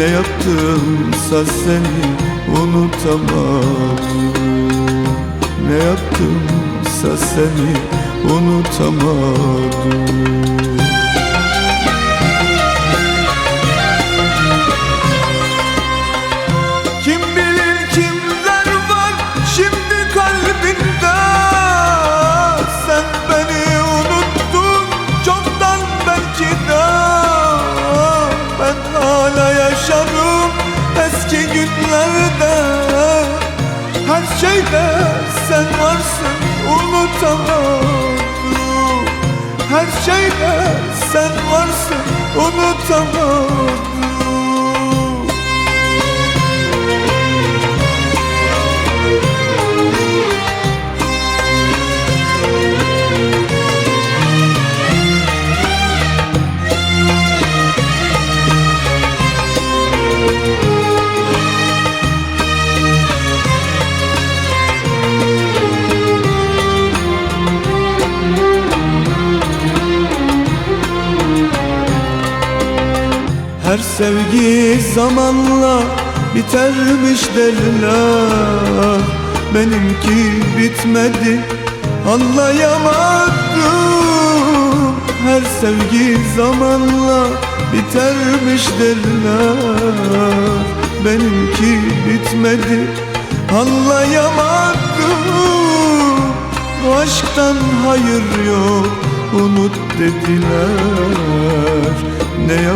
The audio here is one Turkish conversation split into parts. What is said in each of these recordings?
Ne yaptımsa seni unutamadım. Ne yaptımsa seni unutamadım Her şeyde sen varsın unutamadım Her şeyde sen varsın unutamadım Her sevgi zamanla bitermiş derler. Benimki bitmedi anlayamadım. Her sevgi zamanla bitermiş derler. Benimki bitmedi anlayamadım. Bu aşktan hayır yok unut dediler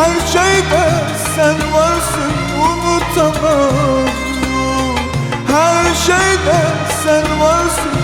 Her şeyde sen varsın unutamadım Her şeyde sen varsın